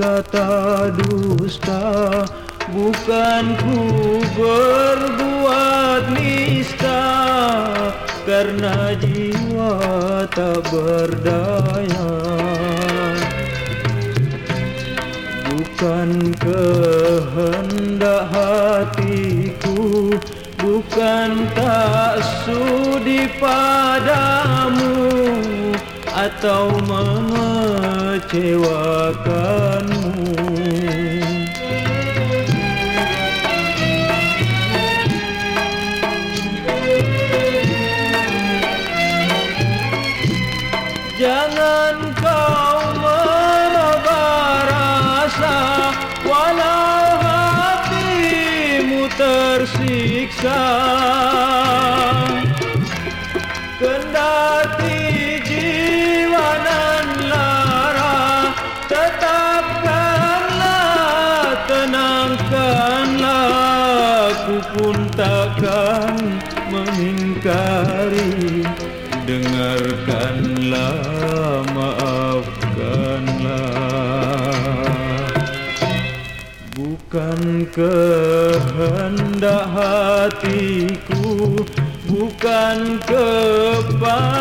berkata dusta Bukan ku berbuat nista Karena jiwa tak berdaya. Bukan kehendak hatiku Bukan tak sudi padamu Atau mengecewakanmu Jangan kau merubah rasa Walau hatimu tersiksa. Kendati jiwa dan lara Tetapkanlah, tenangkanlah. Ku pun takkan mengingkari. Dengarkanlah, maafkanlah. Bukan kehendak hatiku Bukan kepalsuan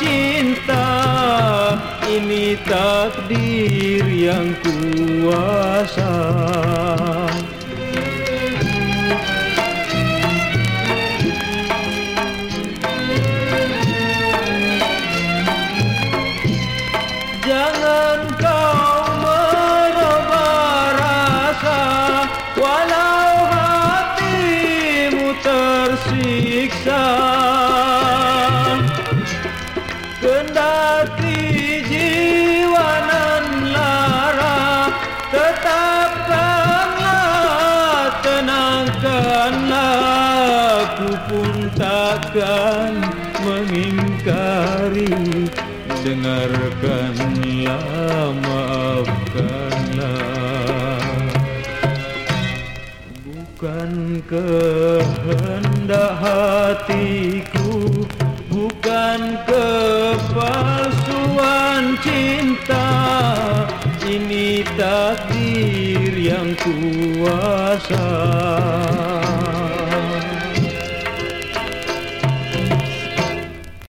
cinta. Ini takdir yang kuasa tersiksa. Kendati jiwa nan lara Tetapkanlah, tenangkanlah Ku pun takkan mengingkari dengarkanlah ya maafkanlah. Bukan kehendak hatiku bukan kepalsuan cinta. Ini takdir yang kuasa.